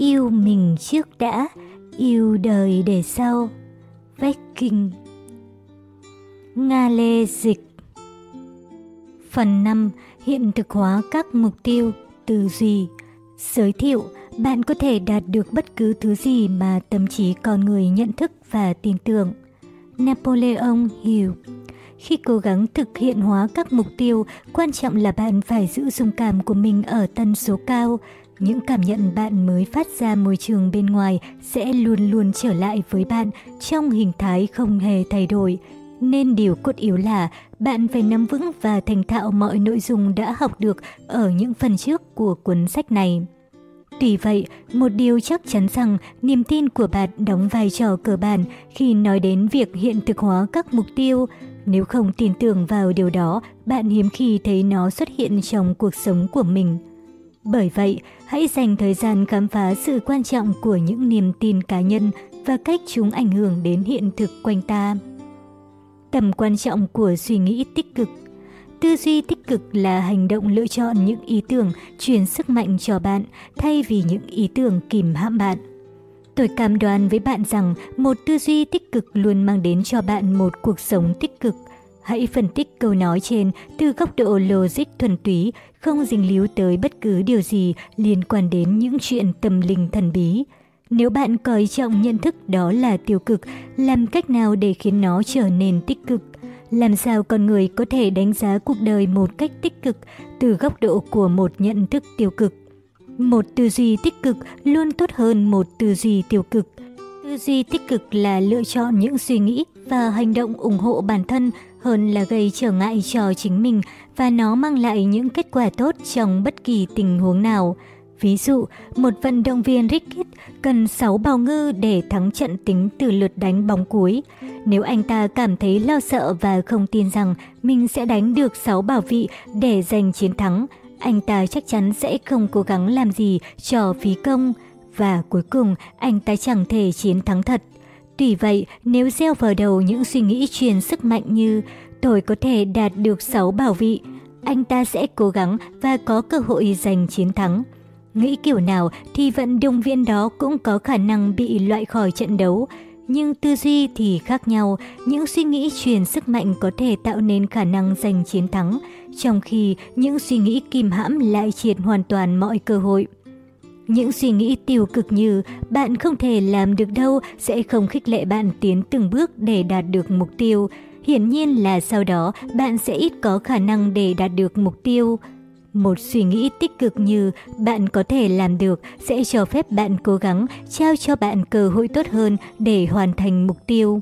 yêu mình trước đã, yêu đời để sau. Vách kinh Nga Lê Dịch Phần 5. Hiện thực hóa các mục tiêu, tư duy Giới thiệu, bạn có thể đạt được bất cứ thứ gì mà tâm trí con người nhận thức và tin tưởng. Napoleon Hill Khi cố gắng thực hiện hóa các mục tiêu, quan trọng là bạn phải giữ dung cảm của mình ở tần số cao. Những cảm nhận bạn mới phát ra môi trường bên ngoài sẽ luôn luôn trở lại với bạn trong hình thái không hề thay đổi. Nên điều cốt yếu là bạn phải nắm vững và thành thạo mọi nội dung đã học được ở những phần trước của cuốn sách này. Tuy vậy, một điều chắc chắn rằng niềm tin của bạn đóng vai trò cơ bản khi nói đến việc hiện thực hóa các mục tiêu. Nếu không tin tưởng vào điều đó, bạn hiếm khi thấy nó xuất hiện trong cuộc sống của mình. Bởi vậy, hãy dành thời gian khám phá sự quan trọng của những niềm tin cá nhân và cách chúng ảnh hưởng đến hiện thực quanh ta. Tầm quan trọng của suy nghĩ tích cực Tư duy tích cực là hành động lựa chọn những ý tưởng truyền sức mạnh cho bạn thay vì những ý tưởng kìm hãm bạn. Tôi cam đoan với bạn rằng một tư duy tích cực luôn mang đến cho bạn một cuộc sống tích cực. Hãy phân tích câu nói trên từ góc độ logic thuần túy, không dính líu tới bất cứ điều gì liên quan đến những chuyện tâm linh thần bí. Nếu bạn coi trọng nhận thức đó là tiêu cực, làm cách nào để khiến nó trở nên tích cực? Làm sao con người có thể đánh giá cuộc đời một cách tích cực từ góc độ của một nhận thức tiêu cực? Một tư duy tích cực luôn tốt hơn một tư duy tiêu cực. Tư duy tích cực là lựa chọn những suy nghĩ và hành động ủng hộ bản thân hơn là gây trở ngại cho chính mình và nó mang lại những kết quả tốt trong bất kỳ tình huống nào. Ví dụ, một vận động viên Rickett cần 6 bào ngư để thắng trận tính từ lượt đánh bóng cuối. Nếu anh ta cảm thấy lo sợ và không tin rằng mình sẽ đánh được 6 bảo vị để giành chiến thắng, anh ta chắc chắn sẽ không cố gắng làm gì cho phí công. Và cuối cùng, anh ta chẳng thể chiến thắng thật. Tuy vậy, nếu gieo vào đầu những suy nghĩ truyền sức mạnh như tôi có thể đạt được 6 bảo vị, anh ta sẽ cố gắng và có cơ hội giành chiến thắng. Nghĩ kiểu nào thì vận động viên đó cũng có khả năng bị loại khỏi trận đấu. Nhưng tư duy thì khác nhau, những suy nghĩ truyền sức mạnh có thể tạo nên khả năng giành chiến thắng, trong khi những suy nghĩ kìm hãm lại triệt hoàn toàn mọi cơ hội. Những suy nghĩ tiêu cực như bạn không thể làm được đâu sẽ không khích lệ bạn tiến từng bước để đạt được mục tiêu. Hiển nhiên là sau đó bạn sẽ ít có khả năng để đạt được mục tiêu. Một suy nghĩ tích cực như bạn có thể làm được sẽ cho phép bạn cố gắng trao cho bạn cơ hội tốt hơn để hoàn thành mục tiêu.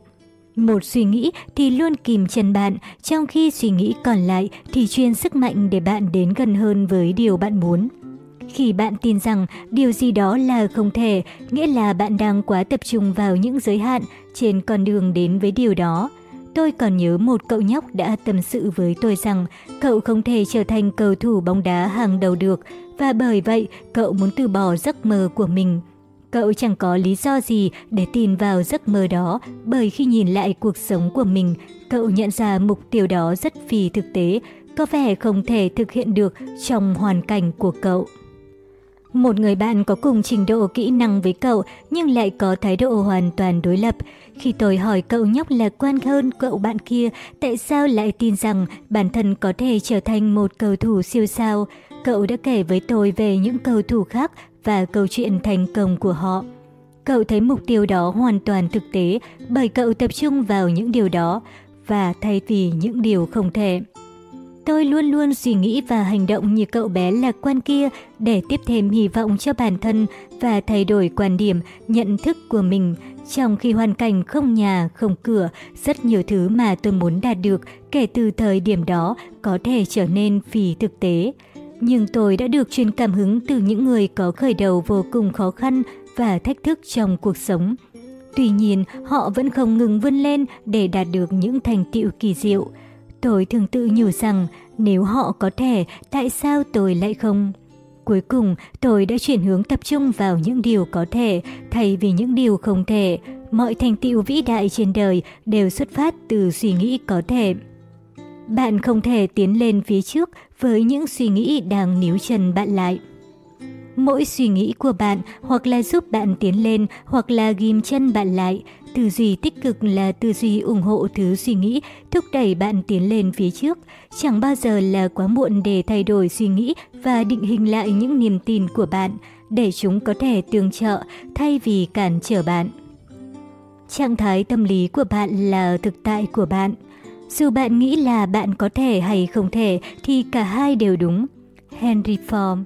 Một suy nghĩ thì luôn kìm chân bạn, trong khi suy nghĩ còn lại thì chuyên sức mạnh để bạn đến gần hơn với điều bạn muốn. Khi bạn tin rằng điều gì đó là không thể, nghĩa là bạn đang quá tập trung vào những giới hạn trên con đường đến với điều đó. Tôi còn nhớ một cậu nhóc đã tâm sự với tôi rằng cậu không thể trở thành cầu thủ bóng đá hàng đầu được và bởi vậy cậu muốn từ bỏ giấc mơ của mình. Cậu chẳng có lý do gì để tin vào giấc mơ đó bởi khi nhìn lại cuộc sống của mình, cậu nhận ra mục tiêu đó rất phi thực tế, có vẻ không thể thực hiện được trong hoàn cảnh của cậu. Một người bạn có cùng trình độ kỹ năng với cậu nhưng lại có thái độ hoàn toàn đối lập. Khi tôi hỏi cậu nhóc lạc quan hơn cậu bạn kia tại sao lại tin rằng bản thân có thể trở thành một cầu thủ siêu sao, cậu đã kể với tôi về những cầu thủ khác và câu chuyện thành công của họ. Cậu thấy mục tiêu đó hoàn toàn thực tế bởi cậu tập trung vào những điều đó và thay vì những điều không thể. Tôi luôn luôn suy nghĩ và hành động như cậu bé lạc quan kia để tiếp thêm hy vọng cho bản thân và thay đổi quan điểm, nhận thức của mình. Trong khi hoàn cảnh không nhà, không cửa, rất nhiều thứ mà tôi muốn đạt được kể từ thời điểm đó có thể trở nên phi thực tế. Nhưng tôi đã được truyền cảm hứng từ những người có khởi đầu vô cùng khó khăn và thách thức trong cuộc sống. Tuy nhiên, họ vẫn không ngừng vươn lên để đạt được những thành tựu kỳ diệu. Tôi thường tự nhủ rằng nếu họ có thể, tại sao tôi lại không? Cuối cùng, tôi đã chuyển hướng tập trung vào những điều có thể thay vì những điều không thể. Mọi thành tựu vĩ đại trên đời đều xuất phát từ suy nghĩ có thể. Bạn không thể tiến lên phía trước với những suy nghĩ đang níu chân bạn lại. Mỗi suy nghĩ của bạn hoặc là giúp bạn tiến lên hoặc là ghim chân bạn lại. Tư duy tích cực là tư duy ủng hộ thứ suy nghĩ, thúc đẩy bạn tiến lên phía trước. Chẳng bao giờ là quá muộn để thay đổi suy nghĩ và định hình lại những niềm tin của bạn, để chúng có thể tương trợ thay vì cản trở bạn. Trạng thái tâm lý của bạn là thực tại của bạn. Dù bạn nghĩ là bạn có thể hay không thể thì cả hai đều đúng. Henry Ford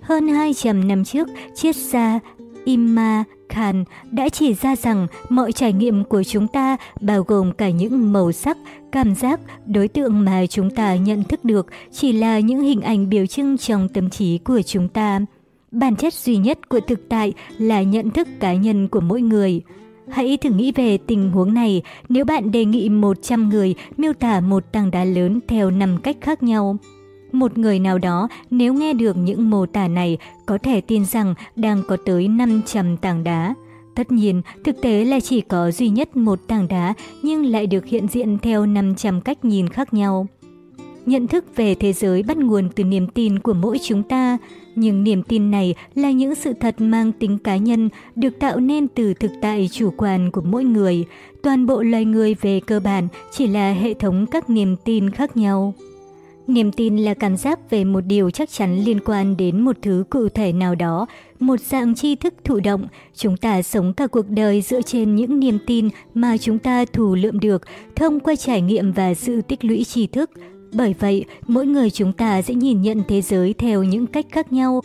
Hơn 200 năm trước, triết gia Imma Khan đã chỉ ra rằng mọi trải nghiệm của chúng ta bao gồm cả những màu sắc, cảm giác, đối tượng mà chúng ta nhận thức được chỉ là những hình ảnh biểu trưng trong tâm trí của chúng ta. Bản chất duy nhất của thực tại là nhận thức cá nhân của mỗi người. Hãy thử nghĩ về tình huống này nếu bạn đề nghị 100 người miêu tả một tảng đá lớn theo 5 cách khác nhau. Một người nào đó nếu nghe được những mô tả này có thể tin rằng đang có tới 500 tảng đá. Tất nhiên, thực tế là chỉ có duy nhất một tảng đá nhưng lại được hiện diện theo 500 cách nhìn khác nhau. Nhận thức về thế giới bắt nguồn từ niềm tin của mỗi chúng ta, nhưng niềm tin này là những sự thật mang tính cá nhân được tạo nên từ thực tại chủ quan của mỗi người. Toàn bộ loài người về cơ bản chỉ là hệ thống các niềm tin khác nhau. Niềm tin là cảm giác về một điều chắc chắn liên quan đến một thứ cụ thể nào đó, một dạng tri thức thụ động. Chúng ta sống cả cuộc đời dựa trên những niềm tin mà chúng ta thủ lượm được thông qua trải nghiệm và sự tích lũy tri thức. Bởi vậy, mỗi người chúng ta sẽ nhìn nhận thế giới theo những cách khác nhau,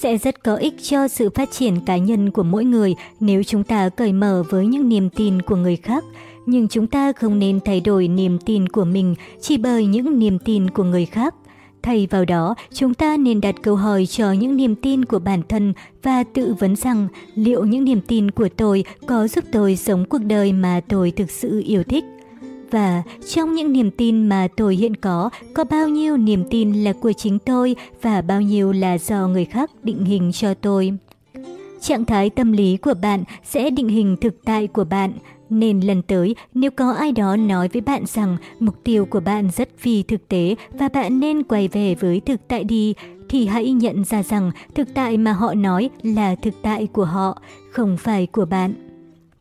sẽ rất có ích cho sự phát triển cá nhân của mỗi người nếu chúng ta cởi mở với những niềm tin của người khác. Nhưng chúng ta không nên thay đổi niềm tin của mình chỉ bởi những niềm tin của người khác. Thay vào đó, chúng ta nên đặt câu hỏi cho những niềm tin của bản thân và tự vấn rằng liệu những niềm tin của tôi có giúp tôi sống cuộc đời mà tôi thực sự yêu thích. Và trong những niềm tin mà tôi hiện có, có bao nhiêu niềm tin là của chính tôi và bao nhiêu là do người khác định hình cho tôi. Trạng thái tâm lý của bạn sẽ định hình thực tại của bạn. Nên lần tới, nếu có ai đó nói với bạn rằng mục tiêu của bạn rất phi thực tế và bạn nên quay về với thực tại đi, thì hãy nhận ra rằng thực tại mà họ nói là thực tại của họ, không phải của bạn.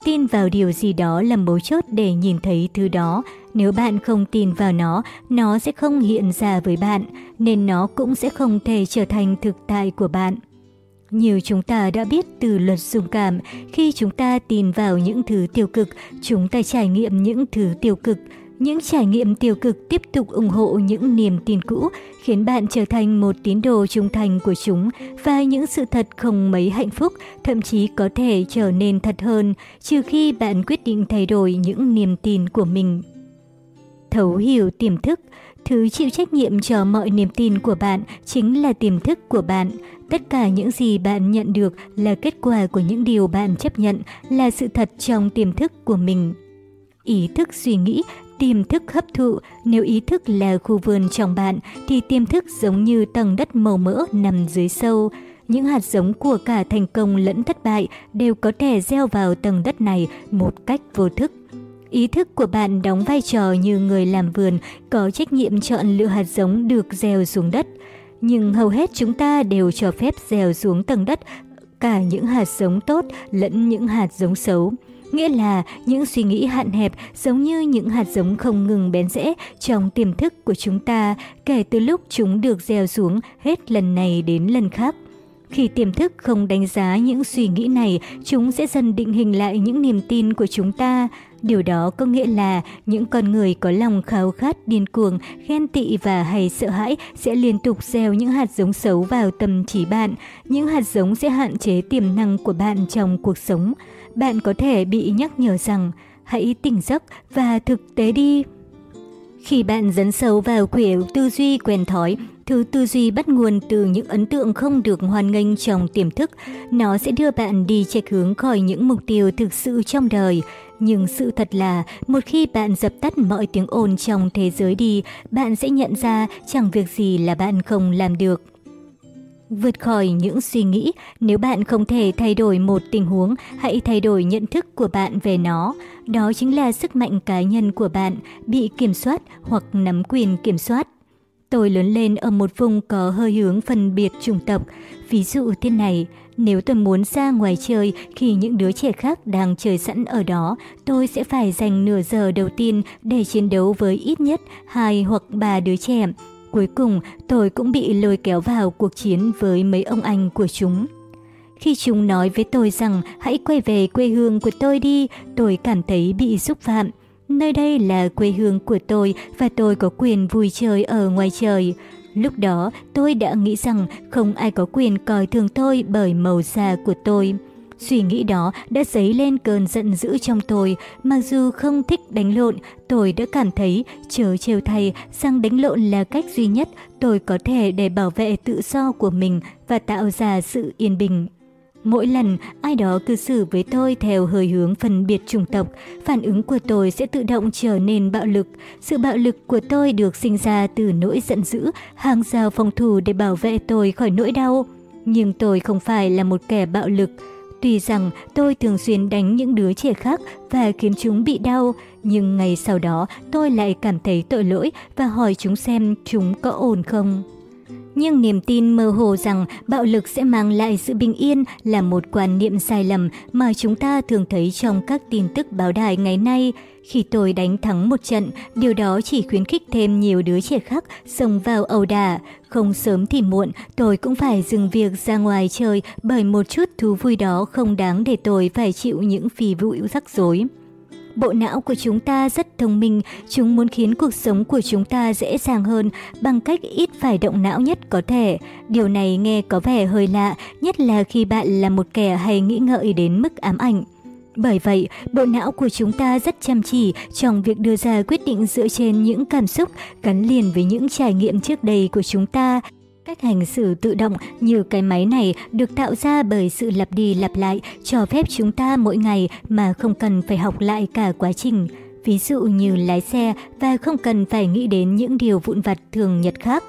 Tin vào điều gì đó là mấu chốt để nhìn thấy thứ đó. Nếu bạn không tin vào nó, nó sẽ không hiện ra với bạn, nên nó cũng sẽ không thể trở thành thực tại của bạn. Nhiều chúng ta đã biết từ luật dung cảm, khi chúng ta tin vào những thứ tiêu cực, chúng ta trải nghiệm những thứ tiêu cực. Những trải nghiệm tiêu cực tiếp tục ủng hộ những niềm tin cũ, khiến bạn trở thành một tín đồ trung thành của chúng và những sự thật không mấy hạnh phúc, thậm chí có thể trở nên thật hơn, trừ khi bạn quyết định thay đổi những niềm tin của mình. Thấu hiểu tiềm thức Thứ chịu trách nhiệm cho mọi niềm tin của bạn chính là tiềm thức của bạn. Tất cả những gì bạn nhận được là kết quả của những điều bạn chấp nhận, là sự thật trong tiềm thức của mình. Ý thức suy nghĩ, tiềm thức hấp thụ, nếu ý thức là khu vườn trong bạn thì tiềm thức giống như tầng đất màu mỡ nằm dưới sâu. Những hạt giống của cả thành công lẫn thất bại đều có thể gieo vào tầng đất này một cách vô thức. Ý thức của bạn đóng vai trò như người làm vườn, có trách nhiệm chọn lựa hạt giống được gieo xuống đất. Nhưng hầu hết chúng ta đều cho phép gieo xuống tầng đất cả những hạt giống tốt lẫn những hạt giống xấu. Nghĩa là những suy nghĩ hạn hẹp giống như những hạt giống không ngừng bén rễ trong tiềm thức của chúng ta kể từ lúc chúng được gieo xuống hết lần này đến lần khác. Khi tiềm thức không đánh giá những suy nghĩ này, chúng sẽ dần định hình lại những niềm tin của chúng ta. Điều đó có nghĩa là những con người có lòng khao khát, điên cuồng, ghen tị và hay sợ hãi sẽ liên tục gieo những hạt giống xấu vào tâm trí bạn. Những hạt giống sẽ hạn chế tiềm năng của bạn trong cuộc sống. Bạn có thể bị nhắc nhở rằng hãy tỉnh giấc và thực tế đi. Khi bạn dấn sâu vào quỷu tư duy quen thói, thứ tư duy bắt nguồn từ những ấn tượng không được hoan nghênh trong tiềm thức, nó sẽ đưa bạn đi chệch hướng khỏi những mục tiêu thực sự trong đời. Nhưng sự thật là, một khi bạn dập tắt mọi tiếng ồn trong thế giới đi, bạn sẽ nhận ra chẳng việc gì là bạn không làm được. Vượt khỏi những suy nghĩ, nếu bạn không thể thay đổi một tình huống, hãy thay đổi nhận thức của bạn về nó. Đó chính là sức mạnh cá nhân của bạn bị kiểm soát hoặc nắm quyền kiểm soát. Tôi lớn lên ở một vùng có hơi hướng phân biệt chủng tộc. Ví dụ thế này, nếu tôi muốn ra ngoài chơi khi những đứa trẻ khác đang chơi sẵn ở đó, tôi sẽ phải dành nửa giờ đầu tiên để chiến đấu với ít nhất hai hoặc ba đứa trẻ. Cuối cùng, tôi cũng bị lôi kéo vào cuộc chiến với mấy ông anh của chúng. Khi chúng nói với tôi rằng hãy quay về quê hương của tôi đi, tôi cảm thấy bị xúc phạm. Nơi đây là quê hương của tôi và tôi có quyền vui chơi ở ngoài trời. Lúc đó tôi đã nghĩ rằng không ai có quyền coi thường tôi bởi màu da của tôi. Suy nghĩ đó đã dấy lên cơn giận dữ trong tôi, mặc dù không thích đánh lộn, tôi đã cảm thấy chớ trêu thay rằng đánh lộn là cách duy nhất tôi có thể để bảo vệ tự do của mình và tạo ra sự yên bình. Mỗi lần ai đó cư xử với tôi theo hơi hướng phân biệt chủng tộc, phản ứng của tôi sẽ tự động trở nên bạo lực. Sự bạo lực của tôi được sinh ra từ nỗi giận dữ, hàng rào phòng thủ để bảo vệ tôi khỏi nỗi đau. Nhưng tôi không phải là một kẻ bạo lực. Tuy rằng tôi thường xuyên đánh những đứa trẻ khác và khiến chúng bị đau, nhưng ngày sau đó tôi lại cảm thấy tội lỗi và hỏi chúng xem chúng có ổn không. Nhưng niềm tin mơ hồ rằng bạo lực sẽ mang lại sự bình yên là một quan niệm sai lầm mà chúng ta thường thấy trong các tin tức báo đài ngày nay. Khi tôi đánh thắng một trận, điều đó chỉ khuyến khích thêm nhiều đứa trẻ khác xông vào ẩu đả. Không sớm thì muộn, tôi cũng phải dừng việc ra ngoài chơi bởi một chút thú vui đó không đáng để tôi phải chịu những phì vụ rắc rối. Bộ não của chúng ta rất thông minh, chúng muốn khiến cuộc sống của chúng ta dễ dàng hơn bằng cách ít phải động não nhất có thể. Điều này nghe có vẻ hơi lạ, nhất là khi bạn là một kẻ hay nghĩ ngợi đến mức ám ảnh. Bởi vậy, bộ não của chúng ta rất chăm chỉ trong việc đưa ra quyết định dựa trên những cảm xúc gắn liền với những trải nghiệm trước đây của chúng ta. Cách hành xử tự động như cái máy này được tạo ra bởi sự lặp đi lặp lại cho phép chúng ta mỗi ngày mà không cần phải học lại cả quá trình. Ví dụ như lái xe và không cần phải nghĩ đến những điều vụn vặt thường nhật khác.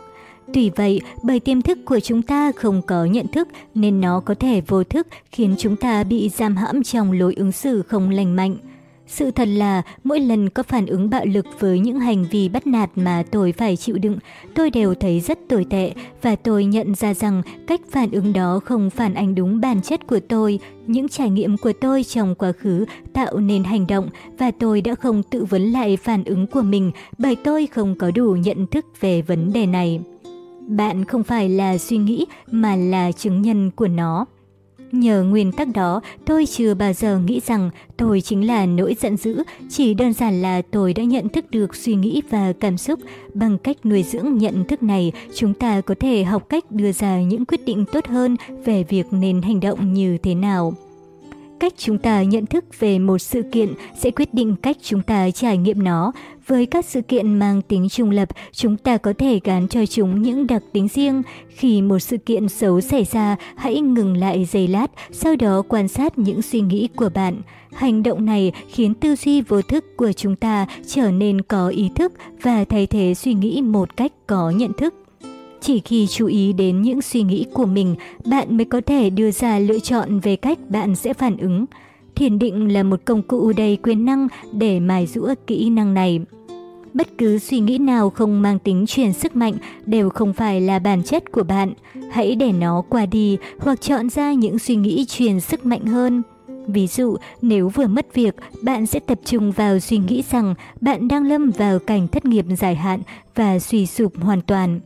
Tuy vậy, bởi tiềm thức của chúng ta không có nhận thức nên nó có thể vô thức khiến chúng ta bị giam hãm trong lối ứng xử không lành mạnh. Sự thật là mỗi lần có phản ứng bạo lực với những hành vi bắt nạt mà tôi phải chịu đựng, tôi đều thấy rất tồi tệ và tôi nhận ra rằng cách phản ứng đó không phản ánh đúng bản chất của tôi. Những trải nghiệm của tôi trong quá khứ tạo nên hành động và tôi đã không tự vấn lại phản ứng của mình bởi tôi không có đủ nhận thức về vấn đề này. Bạn không phải là suy nghĩ mà là chứng nhân của nó. Nhờ nguyên tắc đó, tôi chưa bao giờ nghĩ rằng tôi chính là nỗi giận dữ, chỉ đơn giản là tôi đã nhận thức được suy nghĩ và cảm xúc. Bằng cách nuôi dưỡng nhận thức này, chúng ta có thể học cách đưa ra những quyết định tốt hơn về việc nên hành động như thế nào. Cách chúng ta nhận thức về một sự kiện sẽ quyết định cách chúng ta trải nghiệm nó. Với các sự kiện mang tính trung lập, chúng ta có thể gán cho chúng những đặc tính riêng. Khi một sự kiện xấu xảy ra, hãy ngừng lại giây lát, sau đó quan sát những suy nghĩ của bạn. Hành động này khiến tư duy vô thức của chúng ta trở nên có ý thức và thay thế suy nghĩ một cách có nhận thức. Chỉ khi chú ý đến những suy nghĩ của mình, bạn mới có thể đưa ra lựa chọn về cách bạn sẽ phản ứng. Thiền định là một công cụ đầy quyền năng để mài rũa kỹ năng này. Bất cứ suy nghĩ nào không mang tính truyền sức mạnh đều không phải là bản chất của bạn. Hãy để nó qua đi hoặc chọn ra những suy nghĩ truyền sức mạnh hơn. Ví dụ, nếu vừa mất việc, bạn sẽ tập trung vào suy nghĩ rằng bạn đang lâm vào cảnh thất nghiệp dài hạn và suy sụp hoàn toàn.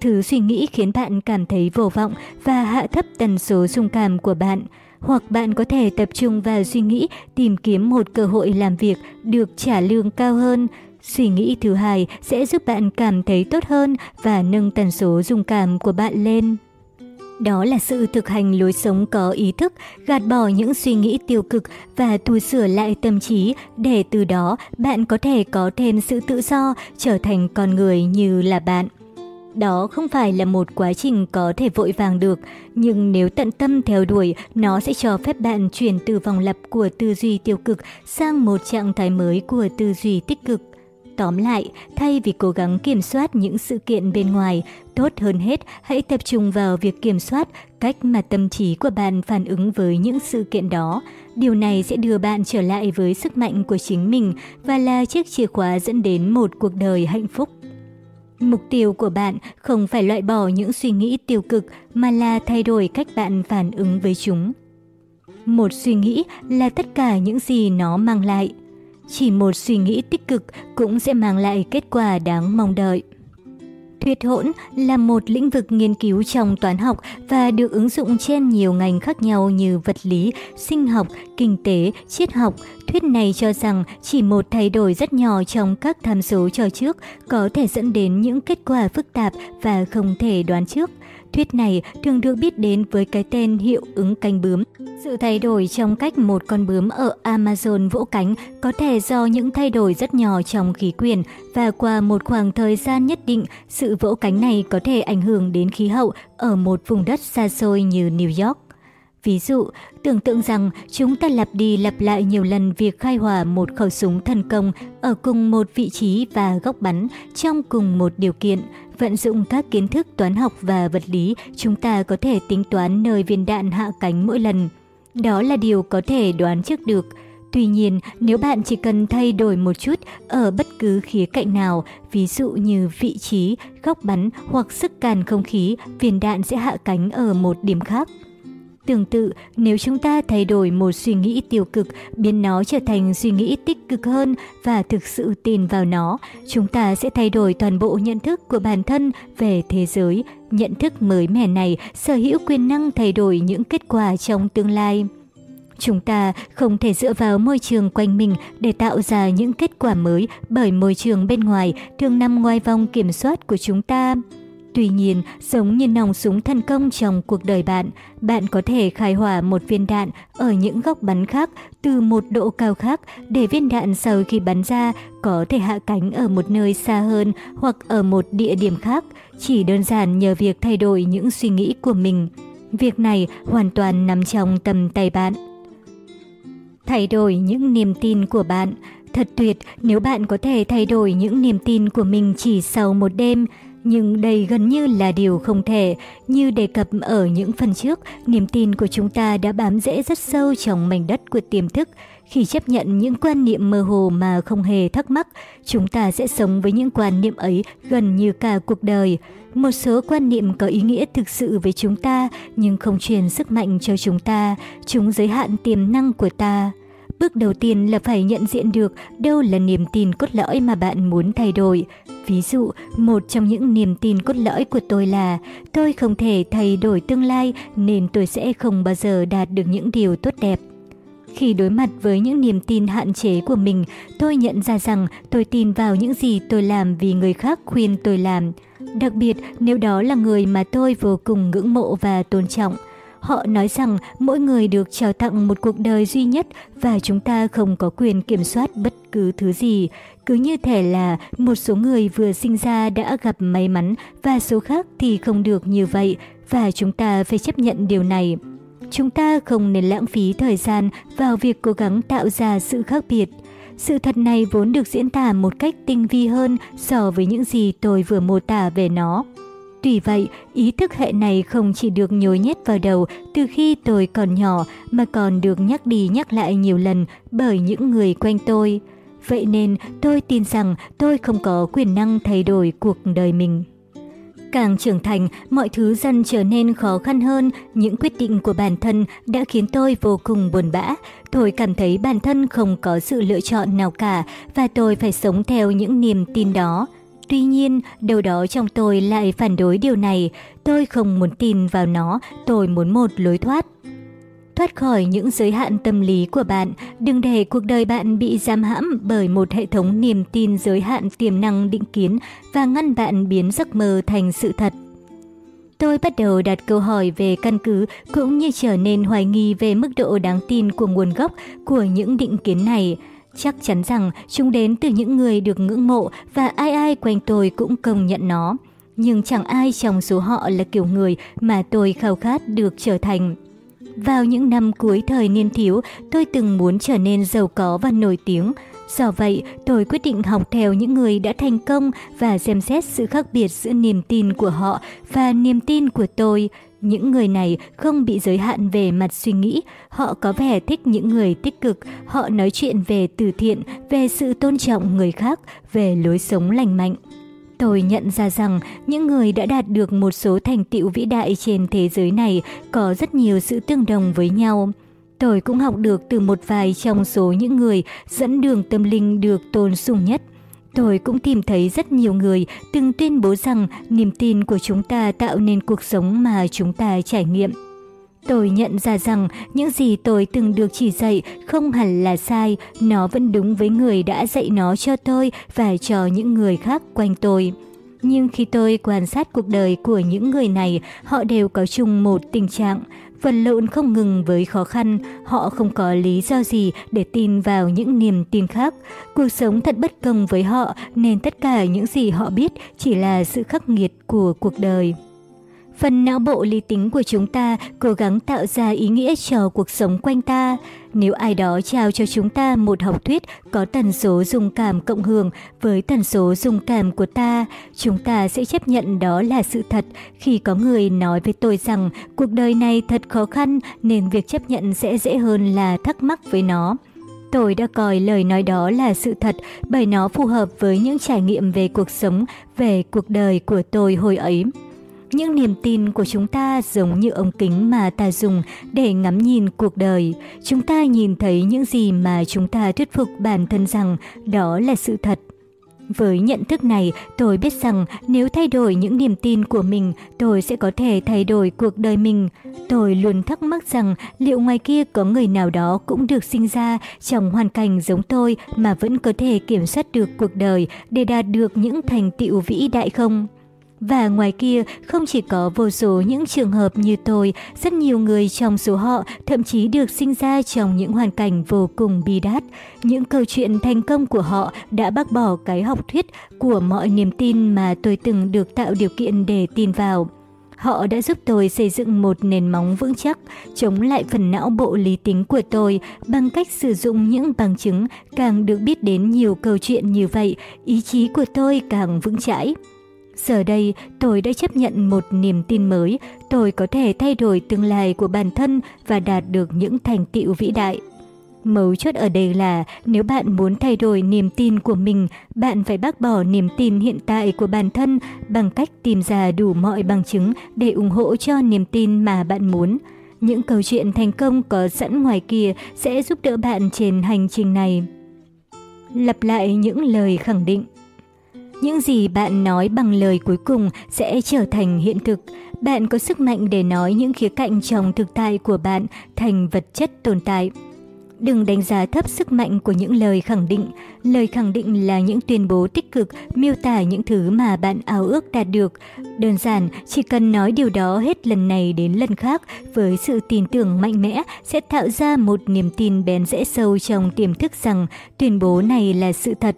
Thứ suy nghĩ khiến bạn cảm thấy vô vọng và hạ thấp tần số xung cảm của bạn. Hoặc bạn có thể tập trung vào suy nghĩ tìm kiếm một cơ hội làm việc được trả lương cao hơn. Suy nghĩ thứ hai sẽ giúp bạn cảm thấy tốt hơn và nâng tần số dung cảm của bạn lên. Đó là sự thực hành lối sống có ý thức, gạt bỏ những suy nghĩ tiêu cực và tu sửa lại tâm trí để từ đó bạn có thể có thêm sự tự do, trở thành con người như là bạn. Đó không phải là một quá trình có thể vội vàng được, nhưng nếu tận tâm theo đuổi, nó sẽ cho phép bạn chuyển từ vòng lặp của tư duy tiêu cực sang một trạng thái mới của tư duy tích cực. Tóm lại, thay vì cố gắng kiểm soát những sự kiện bên ngoài, tốt hơn hết hãy tập trung vào việc kiểm soát cách mà tâm trí của bạn phản ứng với những sự kiện đó. Điều này sẽ đưa bạn trở lại với sức mạnh của chính mình và là chiếc chìa khóa dẫn đến một cuộc đời hạnh phúc. Mục tiêu của bạn không phải loại bỏ những suy nghĩ tiêu cực, mà là thay đổi cách bạn phản ứng với chúng. Một suy nghĩ là tất cả những gì nó mang lại. Chỉ một suy nghĩ tích cực cũng sẽ mang lại kết quả đáng mong đợi. Thuyết hỗn là một lĩnh vực nghiên cứu trong toán học và được ứng dụng trên nhiều ngành khác nhau như vật lý, sinh học, kinh tế, triết học. Thuyết này cho rằng chỉ một thay đổi rất nhỏ trong các tham số cho trước có thể dẫn đến những kết quả phức tạp và không thể đoán trước. Thuyết này thường được biết đến với cái tên hiệu ứng cánh bướm. Sự thay đổi trong cách một con bướm ở Amazon vỗ cánh có thể do những thay đổi rất nhỏ trong khí quyển và qua một khoảng thời gian nhất định, sự vỗ cánh này có thể ảnh hưởng đến khí hậu ở một vùng đất xa xôi như New York. Ví dụ, tưởng tượng rằng chúng ta lặp đi lặp lại nhiều lần việc khai hỏa một khẩu súng thần công ở cùng một vị trí và góc bắn trong cùng một điều kiện. Vận dụng các kiến thức toán học và vật lý, chúng ta có thể tính toán nơi viên đạn hạ cánh mỗi lần. Đó là điều có thể đoán trước được. Tuy nhiên, nếu bạn chỉ cần thay đổi một chút ở bất cứ khía cạnh nào, ví dụ như vị trí, góc bắn hoặc sức càn không khí, viên đạn sẽ hạ cánh ở một điểm khác. Tương tự, nếu chúng ta thay đổi một suy nghĩ tiêu cực, biến nó trở thành suy nghĩ tích cực hơn và thực sự tin vào nó, chúng ta sẽ thay đổi toàn bộ nhận thức của bản thân về thế giới. Nhận thức mới mẻ này sở hữu quyền năng thay đổi những kết quả trong tương lai. Chúng ta không thể dựa vào môi trường quanh mình để tạo ra những kết quả mới bởi môi trường bên ngoài thường nằm ngoài vòng kiểm soát của chúng ta. Tuy nhiên, giống như nòng súng thành công trong cuộc đời bạn, bạn có thể khai hỏa một viên đạn ở những góc bắn khác từ một độ cao khác để viên đạn sau khi bắn ra có thể hạ cánh ở một nơi xa hơn hoặc ở một địa điểm khác, chỉ đơn giản nhờ việc thay đổi những suy nghĩ của mình. Việc này hoàn toàn nằm trong tầm tay bạn. Thay đổi những niềm tin của bạn Thật tuyệt nếu bạn có thể thay đổi những niềm tin của mình chỉ sau một đêm nhưng đây gần như là điều không thể. Như đề cập ở những phần trước, niềm tin của chúng ta đã bám rễ rất sâu trong mảnh đất của tiềm thức. Khi chấp nhận những quan niệm mơ hồ mà không hề thắc mắc, chúng ta sẽ sống với những quan niệm ấy gần như cả cuộc đời. Một số quan niệm có ý nghĩa thực sự với chúng ta, nhưng không truyền sức mạnh cho chúng ta, chúng giới hạn tiềm năng của ta. Bước đầu tiên là phải nhận diện được đâu là niềm tin cốt lõi mà bạn muốn thay đổi. Ví dụ, một trong những niềm tin cốt lõi của tôi là tôi không thể thay đổi tương lai nên tôi sẽ không bao giờ đạt được những điều tốt đẹp. Khi đối mặt với những niềm tin hạn chế của mình, tôi nhận ra rằng tôi tin vào những gì tôi làm vì người khác khuyên tôi làm. Đặc biệt nếu đó là người mà tôi vô cùng ngưỡng mộ và tôn trọng. Họ nói rằng mỗi người được trao tặng một cuộc đời duy nhất và chúng ta không có quyền kiểm soát bất cứ thứ gì. Cứ như thể là một số người vừa sinh ra đã gặp may mắn và số khác thì không được như vậy và chúng ta phải chấp nhận điều này. Chúng ta không nên lãng phí thời gian vào việc cố gắng tạo ra sự khác biệt. Sự thật này vốn được diễn tả một cách tinh vi hơn so với những gì tôi vừa mô tả về nó. Tuy vậy, ý thức hệ này không chỉ được nhồi nhét vào đầu từ khi tôi còn nhỏ mà còn được nhắc đi nhắc lại nhiều lần bởi những người quanh tôi. Vậy nên tôi tin rằng tôi không có quyền năng thay đổi cuộc đời mình. Càng trưởng thành, mọi thứ dần trở nên khó khăn hơn, những quyết định của bản thân đã khiến tôi vô cùng buồn bã. Tôi cảm thấy bản thân không có sự lựa chọn nào cả và tôi phải sống theo những niềm tin đó. Tuy nhiên, đầu đó trong tôi lại phản đối điều này. Tôi không muốn tin vào nó, tôi muốn một lối thoát. Thoát khỏi những giới hạn tâm lý của bạn, đừng để cuộc đời bạn bị giam hãm bởi một hệ thống niềm tin giới hạn tiềm năng định kiến và ngăn bạn biến giấc mơ thành sự thật. Tôi bắt đầu đặt câu hỏi về căn cứ cũng như trở nên hoài nghi về mức độ đáng tin của nguồn gốc của những định kiến này. Chắc chắn rằng chúng đến từ những người được ngưỡng mộ và ai ai quanh tôi cũng công nhận nó. Nhưng chẳng ai trong số họ là kiểu người mà tôi khao khát được trở thành. Vào những năm cuối thời niên thiếu, tôi từng muốn trở nên giàu có và nổi tiếng. Do vậy, tôi quyết định học theo những người đã thành công và xem xét sự khác biệt giữa niềm tin của họ và niềm tin của tôi. Những người này không bị giới hạn về mặt suy nghĩ, họ có vẻ thích những người tích cực, họ nói chuyện về từ thiện, về sự tôn trọng người khác, về lối sống lành mạnh. Tôi nhận ra rằng những người đã đạt được một số thành tựu vĩ đại trên thế giới này có rất nhiều sự tương đồng với nhau. Tôi cũng học được từ một vài trong số những người dẫn đường tâm linh được tôn sùng nhất. Tôi cũng tìm thấy rất nhiều người từng tuyên bố rằng niềm tin của chúng ta tạo nên cuộc sống mà chúng ta trải nghiệm. Tôi nhận ra rằng những gì tôi từng được chỉ dạy không hẳn là sai, nó vẫn đúng với người đã dạy nó cho tôi và cho những người khác quanh tôi. Nhưng khi tôi quan sát cuộc đời của những người này, họ đều có chung một tình trạng. Vật lộn không ngừng với khó khăn, họ không có lý do gì để tin vào những niềm tin khác. Cuộc sống thật bất công với họ nên tất cả những gì họ biết chỉ là sự khắc nghiệt của cuộc đời. Phần não bộ lý tính của chúng ta cố gắng tạo ra ý nghĩa cho cuộc sống quanh ta. Nếu ai đó trao cho chúng ta một học thuyết có tần số dung cảm cộng hưởng với tần số dung cảm của ta, chúng ta sẽ chấp nhận đó là sự thật. Khi có người nói với tôi rằng cuộc đời này thật khó khăn nên việc chấp nhận sẽ dễ hơn là thắc mắc với nó. Tôi đã coi lời nói đó là sự thật bởi nó phù hợp với những trải nghiệm về cuộc sống, về cuộc đời của tôi hồi ấy. Những niềm tin của chúng ta giống như ống kính mà ta dùng để ngắm nhìn cuộc đời. Chúng ta nhìn thấy những gì mà chúng ta thuyết phục bản thân rằng đó là sự thật. Với nhận thức này, tôi biết rằng nếu thay đổi những niềm tin của mình, tôi sẽ có thể thay đổi cuộc đời mình. Tôi luôn thắc mắc rằng liệu ngoài kia có người nào đó cũng được sinh ra trong hoàn cảnh giống tôi mà vẫn có thể kiểm soát được cuộc đời để đạt được những thành tựu vĩ đại không? Và ngoài kia, không chỉ có vô số những trường hợp như tôi, rất nhiều người trong số họ thậm chí được sinh ra trong những hoàn cảnh vô cùng bi đát. Những câu chuyện thành công của họ đã bác bỏ cái học thuyết của mọi niềm tin mà tôi từng được tạo điều kiện để tin vào. Họ đã giúp tôi xây dựng một nền móng vững chắc, chống lại phần não bộ lý tính của tôi bằng cách sử dụng những bằng chứng càng được biết đến nhiều câu chuyện như vậy, ý chí của tôi càng vững chãi. Giờ đây, tôi đã chấp nhận một niềm tin mới, tôi có thể thay đổi tương lai của bản thân và đạt được những thành tựu vĩ đại. Mấu chốt ở đây là nếu bạn muốn thay đổi niềm tin của mình, bạn phải bác bỏ niềm tin hiện tại của bản thân bằng cách tìm ra đủ mọi bằng chứng để ủng hộ cho niềm tin mà bạn muốn. Những câu chuyện thành công có sẵn ngoài kia sẽ giúp đỡ bạn trên hành trình này. Lặp lại những lời khẳng định những gì bạn nói bằng lời cuối cùng sẽ trở thành hiện thực. Bạn có sức mạnh để nói những khía cạnh trong thực tại của bạn thành vật chất tồn tại. Đừng đánh giá thấp sức mạnh của những lời khẳng định. Lời khẳng định là những tuyên bố tích cực miêu tả những thứ mà bạn ao ước đạt được. Đơn giản, chỉ cần nói điều đó hết lần này đến lần khác với sự tin tưởng mạnh mẽ sẽ tạo ra một niềm tin bén rễ sâu trong tiềm thức rằng tuyên bố này là sự thật.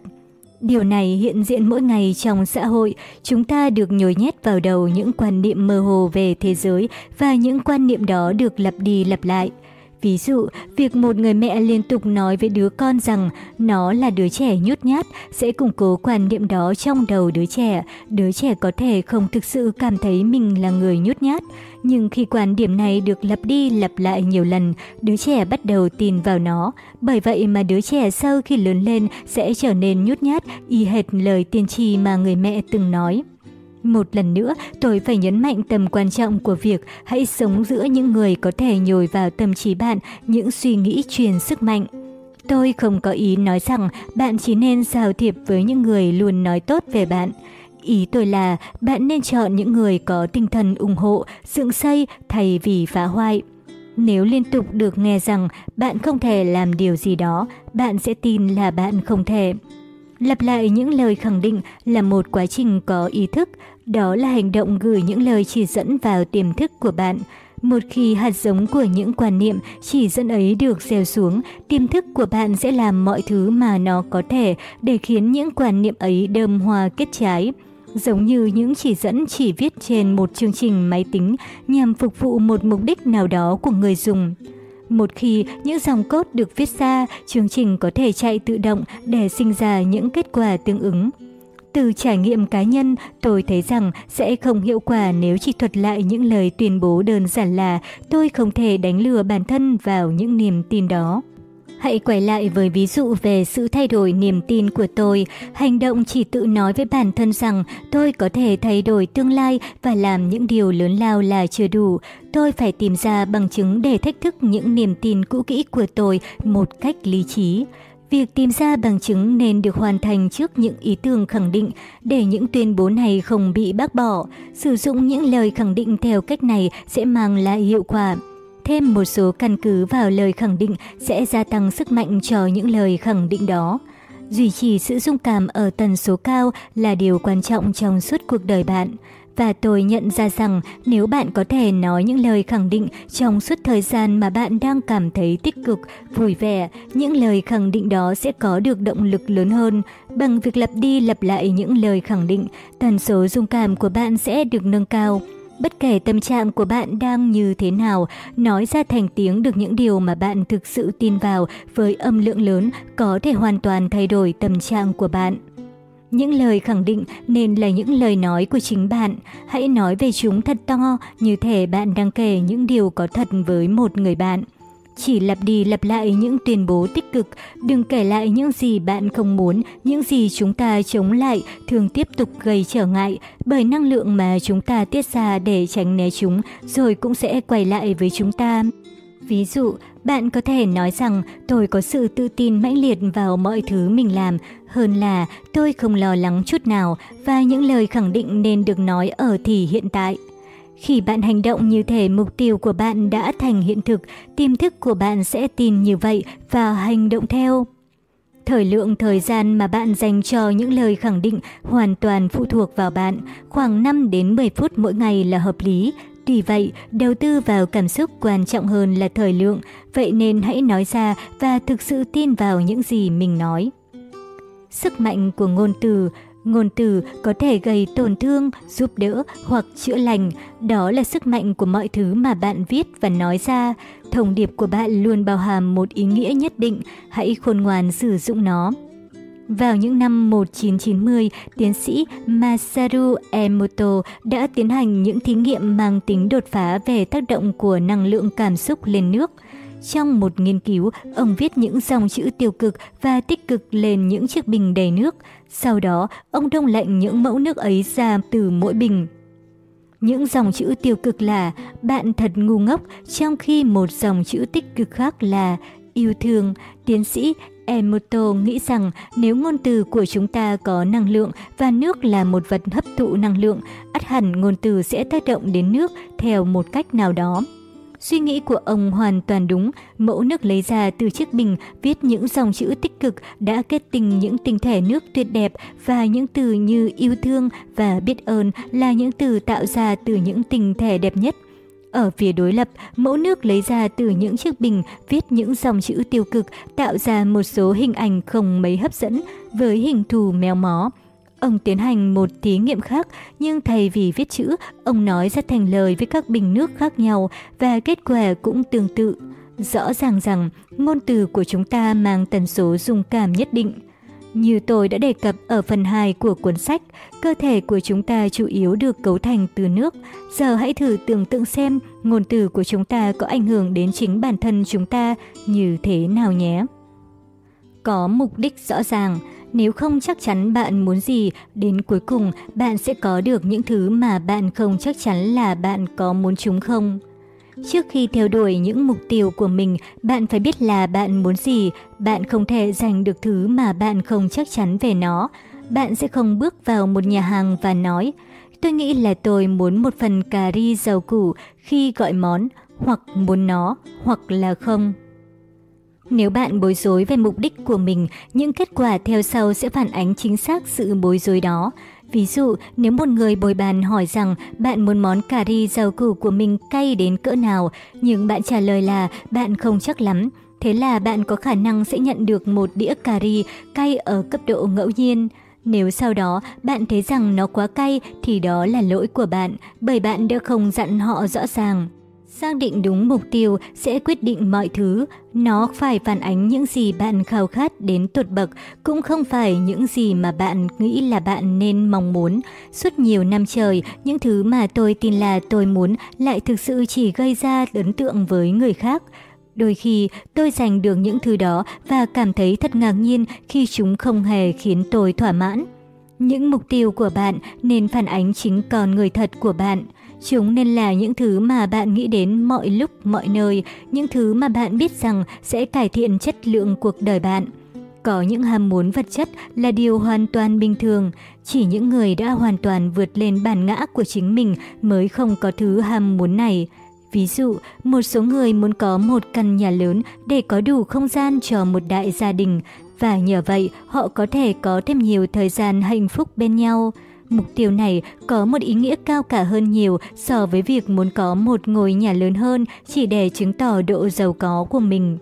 Điều này hiện diện mỗi ngày trong xã hội, chúng ta được nhồi nhét vào đầu những quan niệm mơ hồ về thế giới và những quan niệm đó được lặp đi lặp lại. Ví dụ, việc một người mẹ liên tục nói với đứa con rằng nó là đứa trẻ nhút nhát sẽ củng cố quan niệm đó trong đầu đứa trẻ. Đứa trẻ có thể không thực sự cảm thấy mình là người nhút nhát. Nhưng khi quan điểm này được lặp đi lặp lại nhiều lần, đứa trẻ bắt đầu tin vào nó. Bởi vậy mà đứa trẻ sau khi lớn lên sẽ trở nên nhút nhát, y hệt lời tiên tri mà người mẹ từng nói. Một lần nữa, tôi phải nhấn mạnh tầm quan trọng của việc hãy sống giữa những người có thể nhồi vào tâm trí bạn những suy nghĩ truyền sức mạnh. Tôi không có ý nói rằng bạn chỉ nên giao thiệp với những người luôn nói tốt về bạn. Ý tôi là bạn nên chọn những người có tinh thần ủng hộ, dựng xây thay vì phá hoại. Nếu liên tục được nghe rằng bạn không thể làm điều gì đó, bạn sẽ tin là bạn không thể. Lặp lại những lời khẳng định là một quá trình có ý thức, đó là hành động gửi những lời chỉ dẫn vào tiềm thức của bạn. Một khi hạt giống của những quan niệm chỉ dẫn ấy được gieo xuống, tiềm thức của bạn sẽ làm mọi thứ mà nó có thể để khiến những quan niệm ấy đơm hoa kết trái. Giống như những chỉ dẫn chỉ viết trên một chương trình máy tính nhằm phục vụ một mục đích nào đó của người dùng. Một khi những dòng cốt được viết ra, chương trình có thể chạy tự động để sinh ra những kết quả tương ứng. Từ trải nghiệm cá nhân, tôi thấy rằng sẽ không hiệu quả nếu chỉ thuật lại những lời tuyên bố đơn giản là tôi không thể đánh lừa bản thân vào những niềm tin đó. Hãy quay lại với ví dụ về sự thay đổi niềm tin của tôi. Hành động chỉ tự nói với bản thân rằng tôi có thể thay đổi tương lai và làm những điều lớn lao là chưa đủ. Tôi phải tìm ra bằng chứng để thách thức những niềm tin cũ kỹ của tôi một cách lý trí. Việc tìm ra bằng chứng nên được hoàn thành trước những ý tưởng khẳng định để những tuyên bố này không bị bác bỏ. Sử dụng những lời khẳng định theo cách này sẽ mang lại hiệu quả. Thêm một số căn cứ vào lời khẳng định sẽ gia tăng sức mạnh cho những lời khẳng định đó. Duy trì sự dung cảm ở tần số cao là điều quan trọng trong suốt cuộc đời bạn. Và tôi nhận ra rằng nếu bạn có thể nói những lời khẳng định trong suốt thời gian mà bạn đang cảm thấy tích cực, vui vẻ, những lời khẳng định đó sẽ có được động lực lớn hơn. Bằng việc lặp đi lặp lại những lời khẳng định, tần số dung cảm của bạn sẽ được nâng cao. Bất kể tâm trạng của bạn đang như thế nào, nói ra thành tiếng được những điều mà bạn thực sự tin vào với âm lượng lớn có thể hoàn toàn thay đổi tâm trạng của bạn. Những lời khẳng định nên là những lời nói của chính bạn. Hãy nói về chúng thật to, như thể bạn đang kể những điều có thật với một người bạn. Chỉ lặp đi lặp lại những tuyên bố tích cực, đừng kể lại những gì bạn không muốn, những gì chúng ta chống lại thường tiếp tục gây trở ngại, bởi năng lượng mà chúng ta tiết ra để tránh né chúng rồi cũng sẽ quay lại với chúng ta. Ví dụ, bạn có thể nói rằng tôi có sự tự tin mãnh liệt vào mọi thứ mình làm, hơn là tôi không lo lắng chút nào và những lời khẳng định nên được nói ở thì hiện tại. Khi bạn hành động như thể mục tiêu của bạn đã thành hiện thực, tiềm thức của bạn sẽ tin như vậy và hành động theo. Thời lượng thời gian mà bạn dành cho những lời khẳng định hoàn toàn phụ thuộc vào bạn, khoảng 5 đến 10 phút mỗi ngày là hợp lý. Tuy vậy, đầu tư vào cảm xúc quan trọng hơn là thời lượng, vậy nên hãy nói ra và thực sự tin vào những gì mình nói. Sức mạnh của ngôn từ Ngôn từ có thể gây tổn thương, giúp đỡ hoặc chữa lành. Đó là sức mạnh của mọi thứ mà bạn viết và nói ra. Thông điệp của bạn luôn bao hàm một ý nghĩa nhất định. Hãy khôn ngoan sử dụng nó. Vào những năm 1990, tiến sĩ Masaru Emoto đã tiến hành những thí nghiệm mang tính đột phá về tác động của năng lượng cảm xúc lên nước – trong một nghiên cứu, ông viết những dòng chữ tiêu cực và tích cực lên những chiếc bình đầy nước. Sau đó, ông đông lạnh những mẫu nước ấy ra từ mỗi bình. Những dòng chữ tiêu cực là bạn thật ngu ngốc, trong khi một dòng chữ tích cực khác là yêu thương. Tiến sĩ Emoto nghĩ rằng nếu ngôn từ của chúng ta có năng lượng và nước là một vật hấp thụ năng lượng, ắt hẳn ngôn từ sẽ tác động đến nước theo một cách nào đó. Suy nghĩ của ông hoàn toàn đúng, mẫu nước lấy ra từ chiếc bình viết những dòng chữ tích cực đã kết tình những tinh thể nước tuyệt đẹp và những từ như yêu thương và biết ơn là những từ tạo ra từ những tinh thể đẹp nhất. Ở phía đối lập, mẫu nước lấy ra từ những chiếc bình viết những dòng chữ tiêu cực tạo ra một số hình ảnh không mấy hấp dẫn với hình thù méo mó. Ông tiến hành một thí nghiệm khác, nhưng thay vì viết chữ, ông nói ra thành lời với các bình nước khác nhau và kết quả cũng tương tự. Rõ ràng rằng, ngôn từ của chúng ta mang tần số dung cảm nhất định. Như tôi đã đề cập ở phần 2 của cuốn sách, cơ thể của chúng ta chủ yếu được cấu thành từ nước. Giờ hãy thử tưởng tượng xem ngôn từ của chúng ta có ảnh hưởng đến chính bản thân chúng ta như thế nào nhé. Có mục đích rõ ràng, nếu không chắc chắn bạn muốn gì, đến cuối cùng bạn sẽ có được những thứ mà bạn không chắc chắn là bạn có muốn chúng không. Trước khi theo đuổi những mục tiêu của mình, bạn phải biết là bạn muốn gì. Bạn không thể giành được thứ mà bạn không chắc chắn về nó. Bạn sẽ không bước vào một nhà hàng và nói, tôi nghĩ là tôi muốn một phần cà ri rau củ khi gọi món, hoặc muốn nó, hoặc là không. Nếu bạn bối rối về mục đích của mình, những kết quả theo sau sẽ phản ánh chính xác sự bối rối đó. Ví dụ, nếu một người bồi bàn hỏi rằng bạn muốn món cà ri rau củ của mình cay đến cỡ nào, nhưng bạn trả lời là bạn không chắc lắm, thế là bạn có khả năng sẽ nhận được một đĩa cà ri cay ở cấp độ ngẫu nhiên. Nếu sau đó bạn thấy rằng nó quá cay thì đó là lỗi của bạn, bởi bạn đã không dặn họ rõ ràng. Xác định đúng mục tiêu sẽ quyết định mọi thứ. Nó phải phản ánh những gì bạn khao khát đến tột bậc, cũng không phải những gì mà bạn nghĩ là bạn nên mong muốn. Suốt nhiều năm trời, những thứ mà tôi tin là tôi muốn lại thực sự chỉ gây ra ấn tượng với người khác. Đôi khi tôi giành được những thứ đó và cảm thấy thật ngạc nhiên khi chúng không hề khiến tôi thỏa mãn. Những mục tiêu của bạn nên phản ánh chính con người thật của bạn. Chúng nên là những thứ mà bạn nghĩ đến mọi lúc, mọi nơi, những thứ mà bạn biết rằng sẽ cải thiện chất lượng cuộc đời bạn. Có những ham muốn vật chất là điều hoàn toàn bình thường, chỉ những người đã hoàn toàn vượt lên bản ngã của chính mình mới không có thứ ham muốn này. Ví dụ, một số người muốn có một căn nhà lớn để có đủ không gian cho một đại gia đình, và nhờ vậy họ có thể có thêm nhiều thời gian hạnh phúc bên nhau. Mục tiêu này có một ý nghĩa cao cả hơn nhiều so với việc muốn có một ngôi nhà lớn hơn chỉ để chứng tỏ độ giàu có của mình.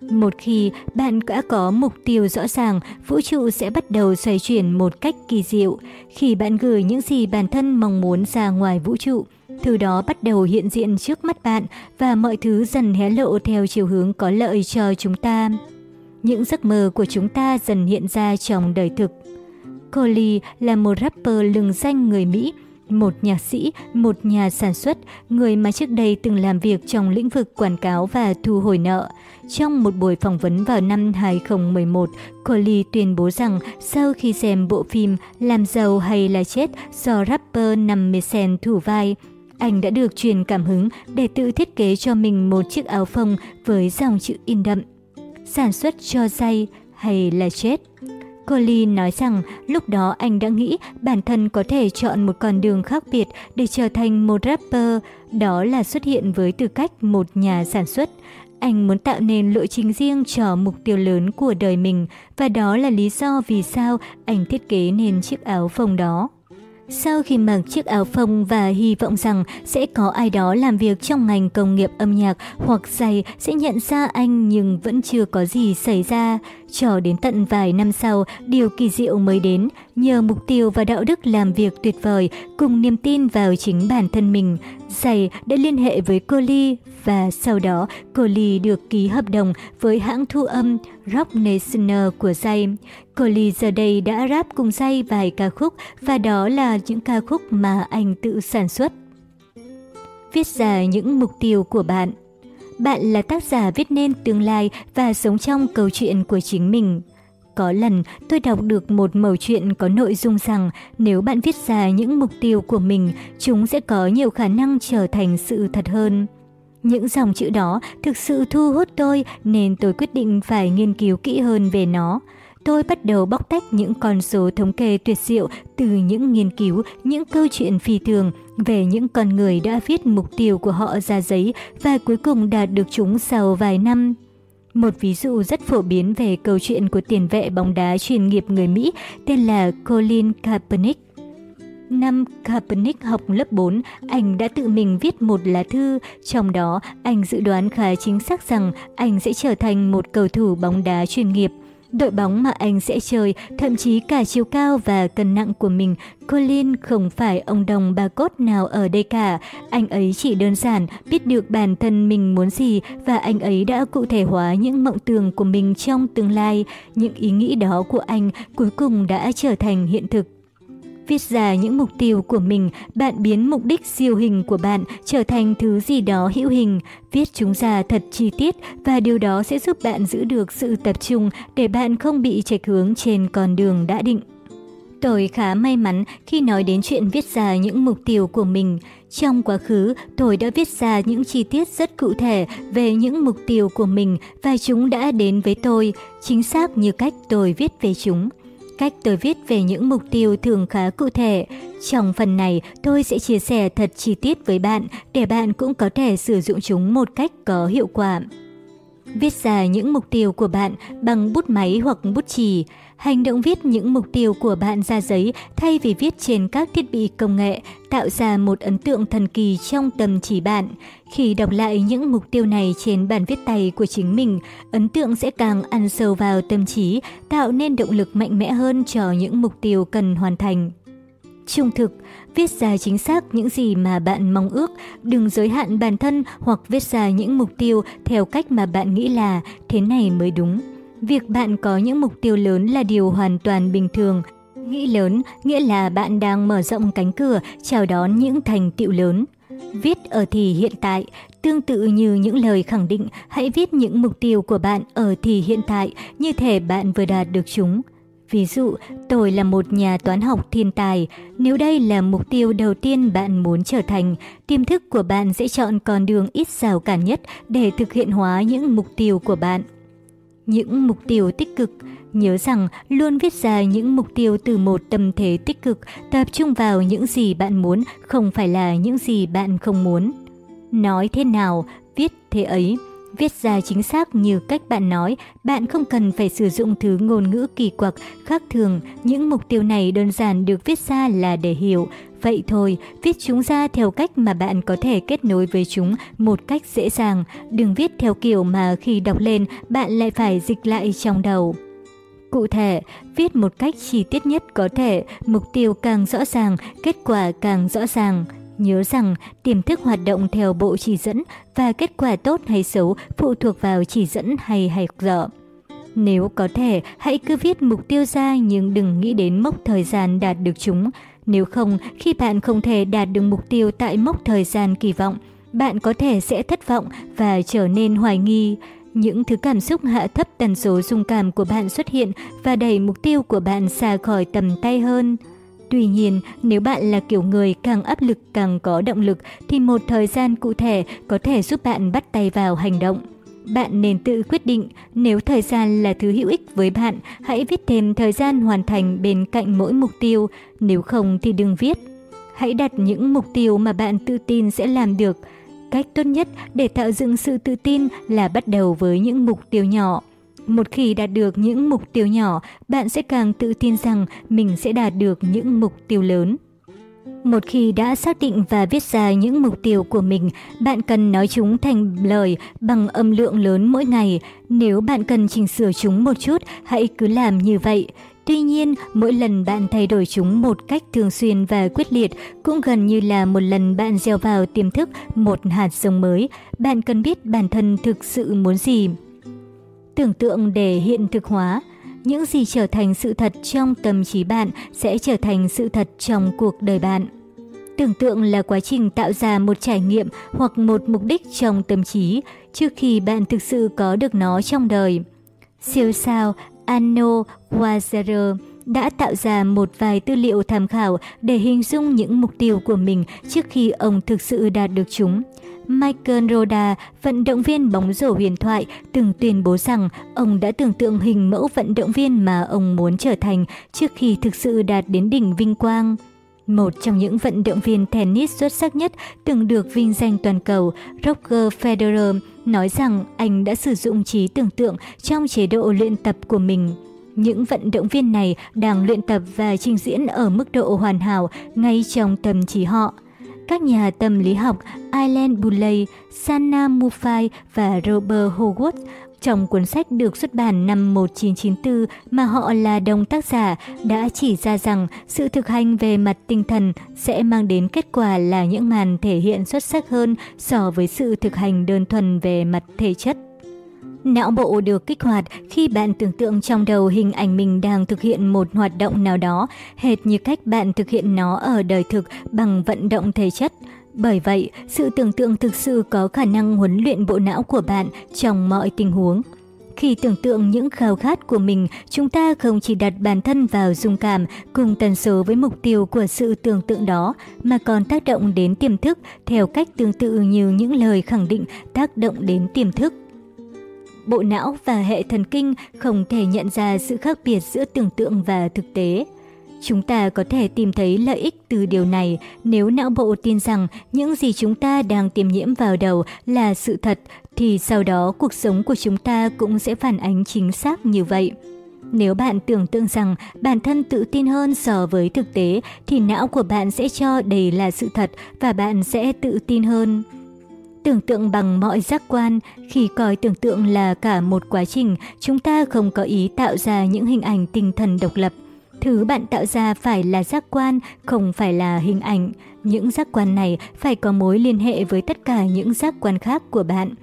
Một khi bạn đã có mục tiêu rõ ràng, vũ trụ sẽ bắt đầu xoay chuyển một cách kỳ diệu. Khi bạn gửi những gì bản thân mong muốn ra ngoài vũ trụ, thứ đó bắt đầu hiện diện trước mắt bạn và mọi thứ dần hé lộ theo chiều hướng có lợi cho chúng ta. Những giấc mơ của chúng ta dần hiện ra trong đời thực. Coley là một rapper lừng danh người Mỹ, một nhạc sĩ, một nhà sản xuất, người mà trước đây từng làm việc trong lĩnh vực quảng cáo và thu hồi nợ. Trong một buổi phỏng vấn vào năm 2011, Coley tuyên bố rằng sau khi xem bộ phim Làm giàu hay là chết do rapper Nam Cent thủ vai, anh đã được truyền cảm hứng để tự thiết kế cho mình một chiếc áo phông với dòng chữ in đậm. Sản xuất cho dây hay là chết? Colin nói rằng lúc đó anh đã nghĩ bản thân có thể chọn một con đường khác biệt để trở thành một rapper, đó là xuất hiện với tư cách một nhà sản xuất. Anh muốn tạo nên lộ trình riêng cho mục tiêu lớn của đời mình và đó là lý do vì sao anh thiết kế nên chiếc áo phông đó. Sau khi mặc chiếc áo phông và hy vọng rằng sẽ có ai đó làm việc trong ngành công nghiệp âm nhạc hoặc giày sẽ nhận ra anh nhưng vẫn chưa có gì xảy ra. Cho đến tận vài năm sau, điều kỳ diệu mới đến. Nhờ mục tiêu và đạo đức làm việc tuyệt vời cùng niềm tin vào chính bản thân mình, giày đã liên hệ với cô Ly và sau đó cô Ly được ký hợp đồng với hãng thu âm Rock Nationer của giày. Cô Ly giờ đây đã rap cùng giày vài ca khúc và đó là những ca khúc mà anh tự sản xuất. Viết ra những mục tiêu của bạn bạn là tác giả viết nên tương lai và sống trong câu chuyện của chính mình. Có lần tôi đọc được một mẩu chuyện có nội dung rằng nếu bạn viết ra những mục tiêu của mình, chúng sẽ có nhiều khả năng trở thành sự thật hơn. Những dòng chữ đó thực sự thu hút tôi nên tôi quyết định phải nghiên cứu kỹ hơn về nó. Tôi bắt đầu bóc tách những con số thống kê tuyệt diệu từ những nghiên cứu, những câu chuyện phi thường về những con người đã viết mục tiêu của họ ra giấy và cuối cùng đạt được chúng sau vài năm. Một ví dụ rất phổ biến về câu chuyện của tiền vệ bóng đá chuyên nghiệp người Mỹ tên là Colin Kaepernick. Năm Kaepernick học lớp 4, anh đã tự mình viết một lá thư, trong đó anh dự đoán khá chính xác rằng anh sẽ trở thành một cầu thủ bóng đá chuyên nghiệp. Đội bóng mà anh sẽ chơi, thậm chí cả chiều cao và cân nặng của mình, Colin không phải ông đồng bà cốt nào ở đây cả. Anh ấy chỉ đơn giản biết được bản thân mình muốn gì và anh ấy đã cụ thể hóa những mộng tưởng của mình trong tương lai. Những ý nghĩ đó của anh cuối cùng đã trở thành hiện thực. Viết ra những mục tiêu của mình, bạn biến mục đích siêu hình của bạn trở thành thứ gì đó hữu hình. Viết chúng ra thật chi tiết và điều đó sẽ giúp bạn giữ được sự tập trung để bạn không bị chệch hướng trên con đường đã định. Tôi khá may mắn khi nói đến chuyện viết ra những mục tiêu của mình. Trong quá khứ, tôi đã viết ra những chi tiết rất cụ thể về những mục tiêu của mình và chúng đã đến với tôi, chính xác như cách tôi viết về chúng. Cách tôi viết về những mục tiêu thường khá cụ thể. Trong phần này, tôi sẽ chia sẻ thật chi tiết với bạn để bạn cũng có thể sử dụng chúng một cách có hiệu quả. Viết ra những mục tiêu của bạn bằng bút máy hoặc bút chì. Hành động viết những mục tiêu của bạn ra giấy thay vì viết trên các thiết bị công nghệ, tạo ra một ấn tượng thần kỳ trong tâm trí bạn. Khi đọc lại những mục tiêu này trên bản viết tay của chính mình, ấn tượng sẽ càng ăn sâu vào tâm trí, tạo nên động lực mạnh mẽ hơn cho những mục tiêu cần hoàn thành. Trung thực, viết ra chính xác những gì mà bạn mong ước, đừng giới hạn bản thân hoặc viết ra những mục tiêu theo cách mà bạn nghĩ là thế này mới đúng. Việc bạn có những mục tiêu lớn là điều hoàn toàn bình thường. Nghĩ lớn nghĩa là bạn đang mở rộng cánh cửa chào đón những thành tựu lớn. Viết ở thì hiện tại, Tương tự như những lời khẳng định, hãy viết những mục tiêu của bạn ở thì hiện tại, như thể bạn vừa đạt được chúng. Ví dụ, tôi là một nhà toán học thiên tài. Nếu đây là mục tiêu đầu tiên bạn muốn trở thành, tiềm thức của bạn sẽ chọn con đường ít rào cản nhất để thực hiện hóa những mục tiêu của bạn. Những mục tiêu tích cực Nhớ rằng luôn viết ra những mục tiêu từ một tâm thế tích cực, tập trung vào những gì bạn muốn, không phải là những gì bạn không muốn. Nói thế nào, viết thế ấy. Viết ra chính xác như cách bạn nói, bạn không cần phải sử dụng thứ ngôn ngữ kỳ quặc, khác thường. Những mục tiêu này đơn giản được viết ra là để hiểu. Vậy thôi, viết chúng ra theo cách mà bạn có thể kết nối với chúng một cách dễ dàng. Đừng viết theo kiểu mà khi đọc lên, bạn lại phải dịch lại trong đầu. Cụ thể, viết một cách chi tiết nhất có thể, mục tiêu càng rõ ràng, kết quả càng rõ ràng. Nhớ rằng tiềm thức hoạt động theo bộ chỉ dẫn và kết quả tốt hay xấu phụ thuộc vào chỉ dẫn hay hay dở. Nếu có thể, hãy cứ viết mục tiêu ra nhưng đừng nghĩ đến mốc thời gian đạt được chúng. Nếu không, khi bạn không thể đạt được mục tiêu tại mốc thời gian kỳ vọng, bạn có thể sẽ thất vọng và trở nên hoài nghi. Những thứ cảm xúc hạ thấp tần số dung cảm của bạn xuất hiện và đẩy mục tiêu của bạn xa khỏi tầm tay hơn. Tuy nhiên, nếu bạn là kiểu người càng áp lực càng có động lực thì một thời gian cụ thể có thể giúp bạn bắt tay vào hành động. Bạn nên tự quyết định, nếu thời gian là thứ hữu ích với bạn, hãy viết thêm thời gian hoàn thành bên cạnh mỗi mục tiêu, nếu không thì đừng viết. Hãy đặt những mục tiêu mà bạn tự tin sẽ làm được. Cách tốt nhất để tạo dựng sự tự tin là bắt đầu với những mục tiêu nhỏ. Một khi đạt được những mục tiêu nhỏ, bạn sẽ càng tự tin rằng mình sẽ đạt được những mục tiêu lớn. Một khi đã xác định và viết ra những mục tiêu của mình, bạn cần nói chúng thành lời bằng âm lượng lớn mỗi ngày. Nếu bạn cần chỉnh sửa chúng một chút, hãy cứ làm như vậy. Tuy nhiên, mỗi lần bạn thay đổi chúng một cách thường xuyên và quyết liệt cũng gần như là một lần bạn gieo vào tiềm thức một hạt giống mới. Bạn cần biết bản thân thực sự muốn gì. Tưởng tượng để hiện thực hóa. Những gì trở thành sự thật trong tâm trí bạn sẽ trở thành sự thật trong cuộc đời bạn. Tưởng tượng là quá trình tạo ra một trải nghiệm hoặc một mục đích trong tâm trí trước khi bạn thực sự có được nó trong đời. Siêu sao Anno Wazerer đã tạo ra một vài tư liệu tham khảo để hình dung những mục tiêu của mình trước khi ông thực sự đạt được chúng. Michael Roda, vận động viên bóng rổ huyền thoại, từng tuyên bố rằng ông đã tưởng tượng hình mẫu vận động viên mà ông muốn trở thành trước khi thực sự đạt đến đỉnh vinh quang. Một trong những vận động viên tennis xuất sắc nhất từng được vinh danh toàn cầu, Roger Federer, nói rằng anh đã sử dụng trí tưởng tượng trong chế độ luyện tập của mình. Những vận động viên này đang luyện tập và trình diễn ở mức độ hoàn hảo ngay trong tâm trí họ. Các nhà tâm lý học Ireland Bulley, Sana Mufai và Robert Howard trong cuốn sách được xuất bản năm 1994 mà họ là đồng tác giả đã chỉ ra rằng sự thực hành về mặt tinh thần sẽ mang đến kết quả là những màn thể hiện xuất sắc hơn so với sự thực hành đơn thuần về mặt thể chất. Não bộ được kích hoạt khi bạn tưởng tượng trong đầu hình ảnh mình đang thực hiện một hoạt động nào đó, hệt như cách bạn thực hiện nó ở đời thực bằng vận động thể chất. Bởi vậy, sự tưởng tượng thực sự có khả năng huấn luyện bộ não của bạn trong mọi tình huống. Khi tưởng tượng những khao khát của mình, chúng ta không chỉ đặt bản thân vào dung cảm cùng tần số với mục tiêu của sự tưởng tượng đó, mà còn tác động đến tiềm thức theo cách tương tự như những lời khẳng định tác động đến tiềm thức. Bộ não và hệ thần kinh không thể nhận ra sự khác biệt giữa tưởng tượng và thực tế. Chúng ta có thể tìm thấy lợi ích từ điều này nếu não bộ tin rằng những gì chúng ta đang tiêm nhiễm vào đầu là sự thật, thì sau đó cuộc sống của chúng ta cũng sẽ phản ánh chính xác như vậy. Nếu bạn tưởng tượng rằng bản thân tự tin hơn so với thực tế, thì não của bạn sẽ cho đây là sự thật và bạn sẽ tự tin hơn. Tưởng tượng bằng mọi giác quan, khi coi tưởng tượng là cả một quá trình, chúng ta không có ý tạo ra những hình ảnh tinh thần độc lập. Thứ bạn tạo ra phải là giác quan, không phải là hình ảnh. Những giác quan này phải có mối liên hệ với tất cả những giác quan khác của bạn.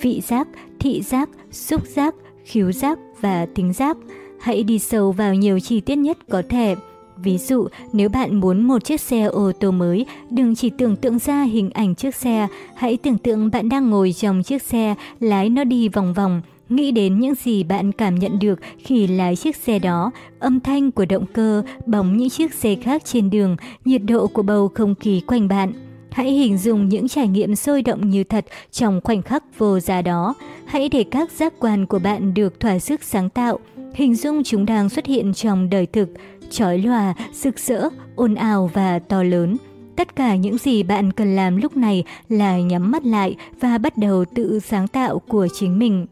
Vị giác, thị giác, xúc giác, khiếu giác và tính giác. Hãy đi sâu vào nhiều chi tiết nhất có thể. Ví dụ, nếu bạn muốn một chiếc xe ô tô mới, đừng chỉ tưởng tượng ra hình ảnh chiếc xe, hãy tưởng tượng bạn đang ngồi trong chiếc xe, lái nó đi vòng vòng, Nghĩ đến những gì bạn cảm nhận được khi lái chiếc xe đó, âm thanh của động cơ, bóng những chiếc xe khác trên đường, nhiệt độ của bầu không khí quanh bạn. Hãy hình dung những trải nghiệm sôi động như thật trong khoảnh khắc vô giá đó. Hãy để các giác quan của bạn được thỏa sức sáng tạo. Hình dung chúng đang xuất hiện trong đời thực, chói lòa, rực rỡ, ồn ào và to lớn. Tất cả những gì bạn cần làm lúc này là nhắm mắt lại và bắt đầu tự sáng tạo của chính mình.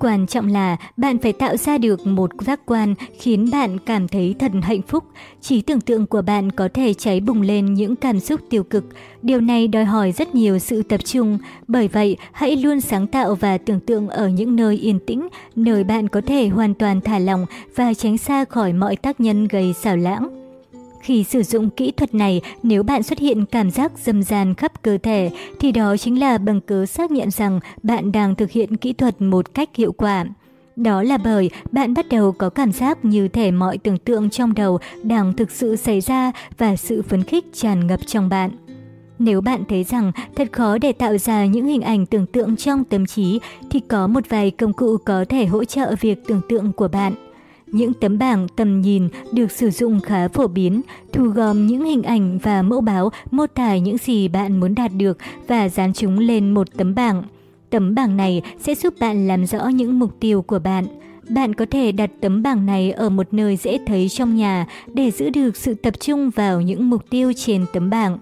Quan trọng là bạn phải tạo ra được một giác quan khiến bạn cảm thấy thật hạnh phúc. Trí tưởng tượng của bạn có thể cháy bùng lên những cảm xúc tiêu cực. Điều này đòi hỏi rất nhiều sự tập trung. Bởi vậy, hãy luôn sáng tạo và tưởng tượng ở những nơi yên tĩnh, nơi bạn có thể hoàn toàn thả lỏng và tránh xa khỏi mọi tác nhân gây xảo lãng. Khi sử dụng kỹ thuật này, nếu bạn xuất hiện cảm giác dâm gian khắp cơ thể, thì đó chính là bằng cứ xác nhận rằng bạn đang thực hiện kỹ thuật một cách hiệu quả. Đó là bởi bạn bắt đầu có cảm giác như thể mọi tưởng tượng trong đầu đang thực sự xảy ra và sự phấn khích tràn ngập trong bạn. Nếu bạn thấy rằng thật khó để tạo ra những hình ảnh tưởng tượng trong tâm trí, thì có một vài công cụ có thể hỗ trợ việc tưởng tượng của bạn. Những tấm bảng tầm nhìn được sử dụng khá phổ biến, thu gom những hình ảnh và mẫu báo mô tả những gì bạn muốn đạt được và dán chúng lên một tấm bảng. Tấm bảng này sẽ giúp bạn làm rõ những mục tiêu của bạn. Bạn có thể đặt tấm bảng này ở một nơi dễ thấy trong nhà để giữ được sự tập trung vào những mục tiêu trên tấm bảng.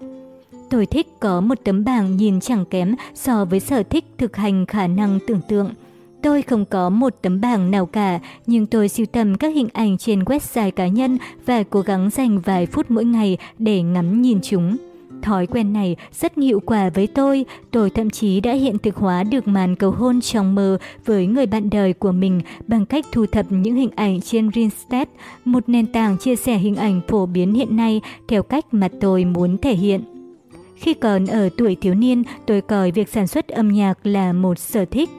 Tôi thích có một tấm bảng nhìn chẳng kém so với sở thích thực hành khả năng tưởng tượng. Tôi không có một tấm bảng nào cả, nhưng tôi sưu tầm các hình ảnh trên website cá nhân và cố gắng dành vài phút mỗi ngày để ngắm nhìn chúng. Thói quen này rất hiệu quả với tôi, tôi thậm chí đã hiện thực hóa được màn cầu hôn trong mơ với người bạn đời của mình bằng cách thu thập những hình ảnh trên Rinstead, một nền tảng chia sẻ hình ảnh phổ biến hiện nay theo cách mà tôi muốn thể hiện. Khi còn ở tuổi thiếu niên, tôi coi việc sản xuất âm nhạc là một sở thích.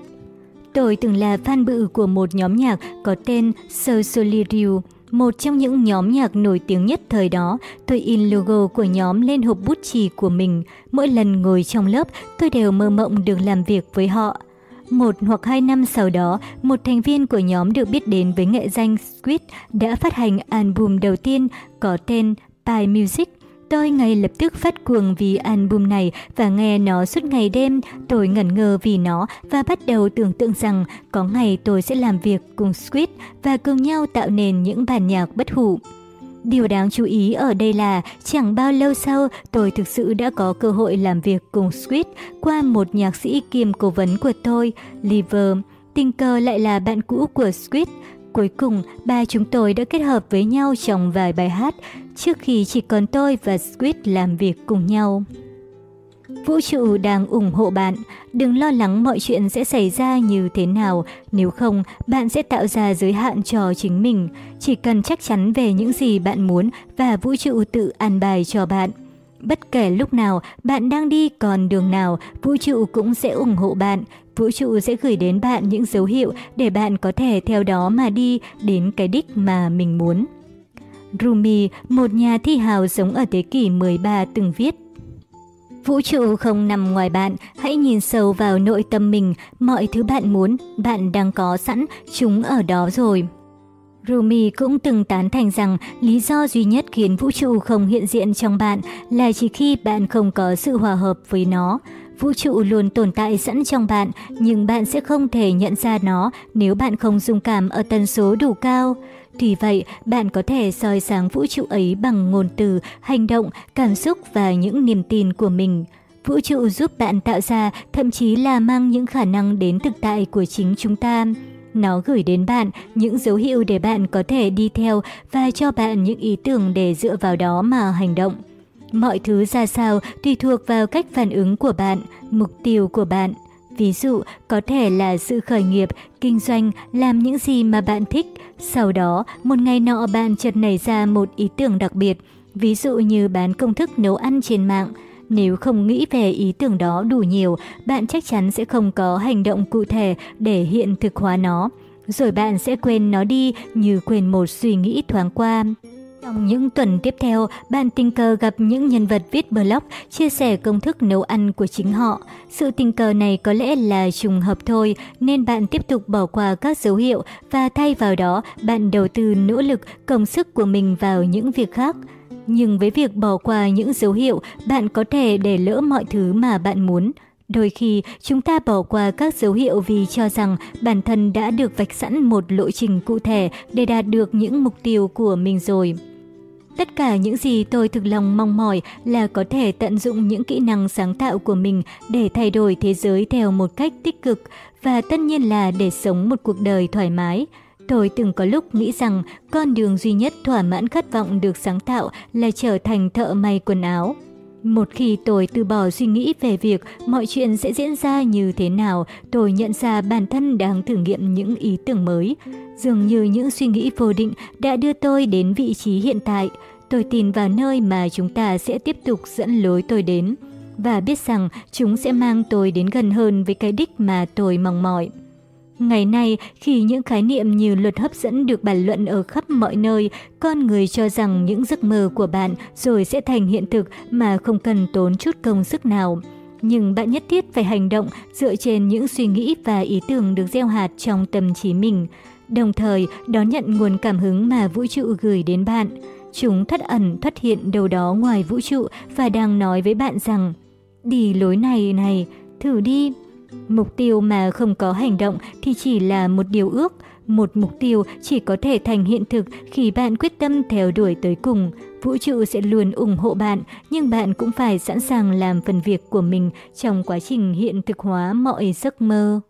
Tôi từng là fan bự của một nhóm nhạc có tên Sosoliriu, một trong những nhóm nhạc nổi tiếng nhất thời đó. Tôi in logo của nhóm lên hộp bút chì của mình. Mỗi lần ngồi trong lớp, tôi đều mơ mộng được làm việc với họ. Một hoặc hai năm sau đó, một thành viên của nhóm được biết đến với nghệ danh Squid đã phát hành album đầu tiên có tên Pie Music. Tôi ngay lập tức phát cuồng vì album này và nghe nó suốt ngày đêm. Tôi ngẩn ngơ vì nó và bắt đầu tưởng tượng rằng có ngày tôi sẽ làm việc cùng Squid và cùng nhau tạo nên những bản nhạc bất hủ. Điều đáng chú ý ở đây là chẳng bao lâu sau tôi thực sự đã có cơ hội làm việc cùng Squid qua một nhạc sĩ kiêm cố vấn của tôi, Liver. Tình cờ lại là bạn cũ của Squid. Cuối cùng, ba chúng tôi đã kết hợp với nhau trong vài bài hát, trước khi chỉ còn tôi và Squid làm việc cùng nhau. Vũ trụ đang ủng hộ bạn, đừng lo lắng mọi chuyện sẽ xảy ra như thế nào, nếu không bạn sẽ tạo ra giới hạn cho chính mình. Chỉ cần chắc chắn về những gì bạn muốn và vũ trụ tự an bài cho bạn. Bất kể lúc nào bạn đang đi còn đường nào, vũ trụ cũng sẽ ủng hộ bạn. Vũ trụ sẽ gửi đến bạn những dấu hiệu để bạn có thể theo đó mà đi đến cái đích mà mình muốn. Rumi, một nhà thi hào sống ở thế kỷ 13 từng viết Vũ trụ không nằm ngoài bạn, hãy nhìn sâu vào nội tâm mình, mọi thứ bạn muốn, bạn đang có sẵn, chúng ở đó rồi. Rumi cũng từng tán thành rằng lý do duy nhất khiến vũ trụ không hiện diện trong bạn là chỉ khi bạn không có sự hòa hợp với nó. Vũ trụ luôn tồn tại sẵn trong bạn, nhưng bạn sẽ không thể nhận ra nó nếu bạn không dung cảm ở tần số đủ cao. Tuy vậy, bạn có thể soi sáng vũ trụ ấy bằng ngôn từ, hành động, cảm xúc và những niềm tin của mình. Vũ trụ giúp bạn tạo ra, thậm chí là mang những khả năng đến thực tại của chính chúng ta. Nó gửi đến bạn những dấu hiệu để bạn có thể đi theo và cho bạn những ý tưởng để dựa vào đó mà hành động. Mọi thứ ra sao tùy thuộc vào cách phản ứng của bạn, mục tiêu của bạn. Ví dụ, có thể là sự khởi nghiệp, kinh doanh, làm những gì mà bạn thích. Sau đó, một ngày nọ bạn chợt nảy ra một ý tưởng đặc biệt, ví dụ như bán công thức nấu ăn trên mạng. Nếu không nghĩ về ý tưởng đó đủ nhiều, bạn chắc chắn sẽ không có hành động cụ thể để hiện thực hóa nó. Rồi bạn sẽ quên nó đi như quên một suy nghĩ thoáng qua. Trong những tuần tiếp theo, bạn tình cờ gặp những nhân vật viết blog chia sẻ công thức nấu ăn của chính họ. Sự tình cờ này có lẽ là trùng hợp thôi, nên bạn tiếp tục bỏ qua các dấu hiệu và thay vào đó, bạn đầu tư nỗ lực, công sức của mình vào những việc khác. Nhưng với việc bỏ qua những dấu hiệu, bạn có thể để lỡ mọi thứ mà bạn muốn. Đôi khi, chúng ta bỏ qua các dấu hiệu vì cho rằng bản thân đã được vạch sẵn một lộ trình cụ thể để đạt được những mục tiêu của mình rồi. Tất cả những gì tôi thực lòng mong mỏi là có thể tận dụng những kỹ năng sáng tạo của mình để thay đổi thế giới theo một cách tích cực và tất nhiên là để sống một cuộc đời thoải mái. Tôi từng có lúc nghĩ rằng con đường duy nhất thỏa mãn khát vọng được sáng tạo là trở thành thợ may quần áo. Một khi tôi từ bỏ suy nghĩ về việc mọi chuyện sẽ diễn ra như thế nào, tôi nhận ra bản thân đang thử nghiệm những ý tưởng mới. Dường như những suy nghĩ vô định đã đưa tôi đến vị trí hiện tại. Tôi tin vào nơi mà chúng ta sẽ tiếp tục dẫn lối tôi đến và biết rằng chúng sẽ mang tôi đến gần hơn với cái đích mà tôi mong mỏi. Ngày nay, khi những khái niệm như luật hấp dẫn được bàn luận ở khắp mọi nơi, con người cho rằng những giấc mơ của bạn rồi sẽ thành hiện thực mà không cần tốn chút công sức nào. Nhưng bạn nhất thiết phải hành động dựa trên những suy nghĩ và ý tưởng được gieo hạt trong tâm trí mình, đồng thời đón nhận nguồn cảm hứng mà vũ trụ gửi đến bạn. Chúng thoát ẩn thoát hiện đâu đó ngoài vũ trụ và đang nói với bạn rằng đi lối này này, thử đi. Mục tiêu mà không có hành động thì chỉ là một điều ước, một mục tiêu chỉ có thể thành hiện thực khi bạn quyết tâm theo đuổi tới cùng. Vũ trụ sẽ luôn ủng hộ bạn, nhưng bạn cũng phải sẵn sàng làm phần việc của mình trong quá trình hiện thực hóa mọi giấc mơ.